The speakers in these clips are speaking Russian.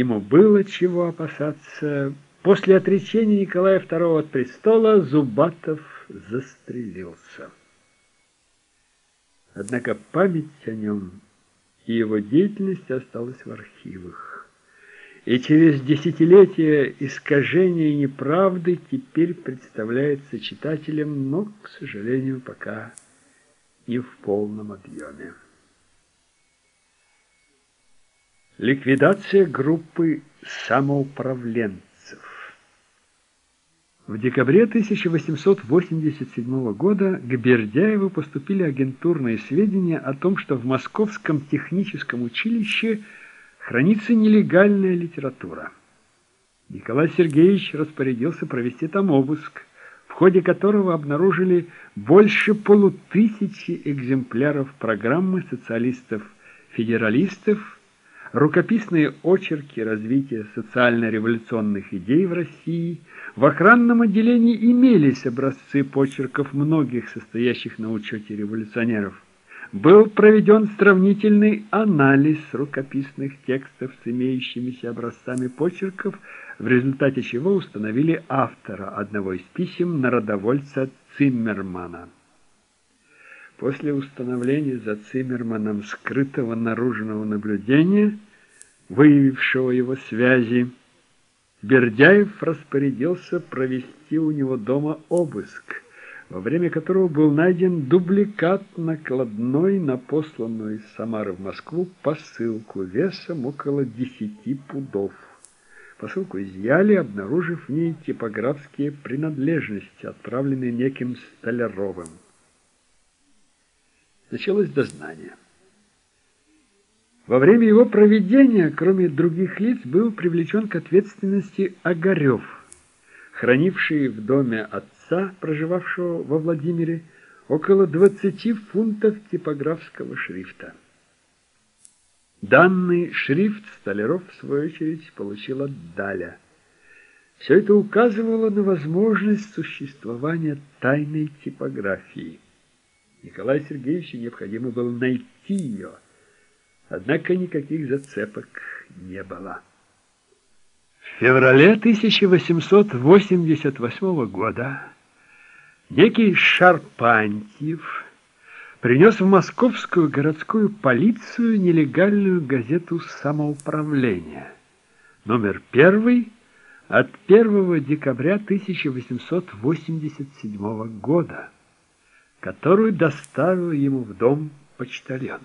Ему было чего опасаться. После отречения Николая II от престола Зубатов застрелился. Однако память о нем и его деятельность осталась в архивах. И через десятилетия искажения неправды теперь представляется читателям, но, к сожалению, пока не в полном объеме. Ликвидация группы самоуправленцев. В декабре 1887 года к Бердяеву поступили агентурные сведения о том, что в Московском техническом училище хранится нелегальная литература. Николай Сергеевич распорядился провести там обыск, в ходе которого обнаружили больше полутысячи экземпляров программы социалистов-федералистов рукописные очерки развития социально-революционных идей в России. В охранном отделении имелись образцы почерков многих состоящих на учете революционеров. Был проведен сравнительный анализ рукописных текстов с имеющимися образцами почерков, в результате чего установили автора одного из писем народовольца Циммермана. После установления за Циммерманом скрытого наружного наблюдения, выявившего его связи, Бердяев распорядился провести у него дома обыск, во время которого был найден дубликат накладной на посланную из Самары в Москву посылку весом около 10 пудов. Посылку изъяли, обнаружив в ней типографские принадлежности, отправленные неким Столяровым началось дознание. Во время его проведения, кроме других лиц, был привлечен к ответственности Огарев, хранивший в доме отца, проживавшего во Владимире, около 20 фунтов типографского шрифта. Данный шрифт Столяров, в свою очередь, получил от Даля. Все это указывало на возможность существования тайной типографии. Николаю Сергеевичу необходимо было найти ее, однако никаких зацепок не было. В феврале 1888 года некий Шарпантьев принес в московскую городскую полицию нелегальную газету «Самоуправление», номер первый от 1 декабря 1887 года которую доставил ему в дом почтальон.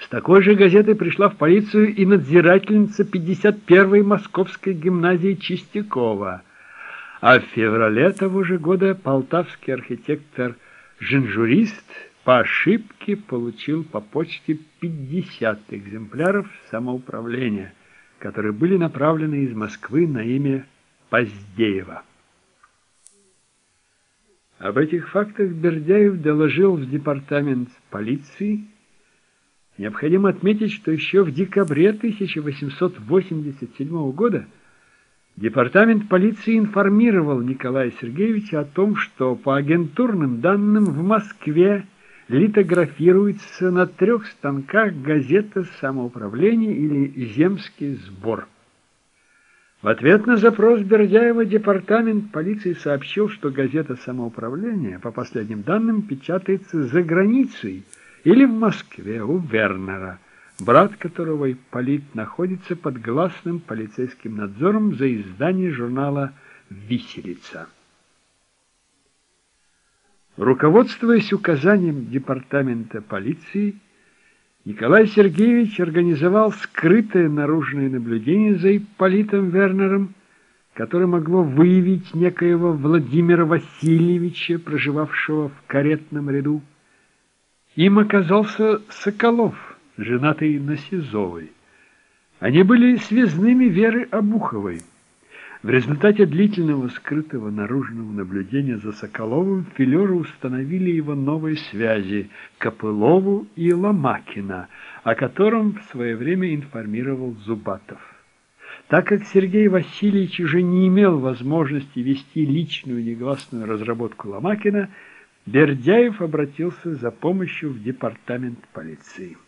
С такой же газетой пришла в полицию и надзирательница 51-й Московской гимназии Чистякова, а в феврале того же года полтавский архитектор-женжурист по ошибке получил по почте 50 экземпляров самоуправления, которые были направлены из Москвы на имя Поздеева. Об этих фактах Бердяев доложил в департамент полиции. Необходимо отметить, что еще в декабре 1887 года департамент полиции информировал Николая Сергеевича о том, что по агентурным данным в Москве литографируется на трех станках газета «Самоуправление» или «Земский сбор». В ответ на запрос Бердяева департамент полиции сообщил, что газета «Самоуправление», по последним данным, печатается за границей или в Москве у Вернера, брат которого Ипполит находится под гласным полицейским надзором за издание журнала «Виселица». Руководствуясь указанием департамента полиции, Николай Сергеевич организовал скрытое наружное наблюдение за Ипполитом Вернером, которое могло выявить некоего Владимира Васильевича, проживавшего в каретном ряду. Им оказался Соколов, женатый на Сизовой. Они были связными Веры Обуховой. В результате длительного скрытого наружного наблюдения за Соколовым филеры установили его новые связи Копылову и Ломакина, о котором в свое время информировал Зубатов. Так как Сергей Васильевич уже не имел возможности вести личную негласную разработку Ломакина, Бердяев обратился за помощью в департамент полиции.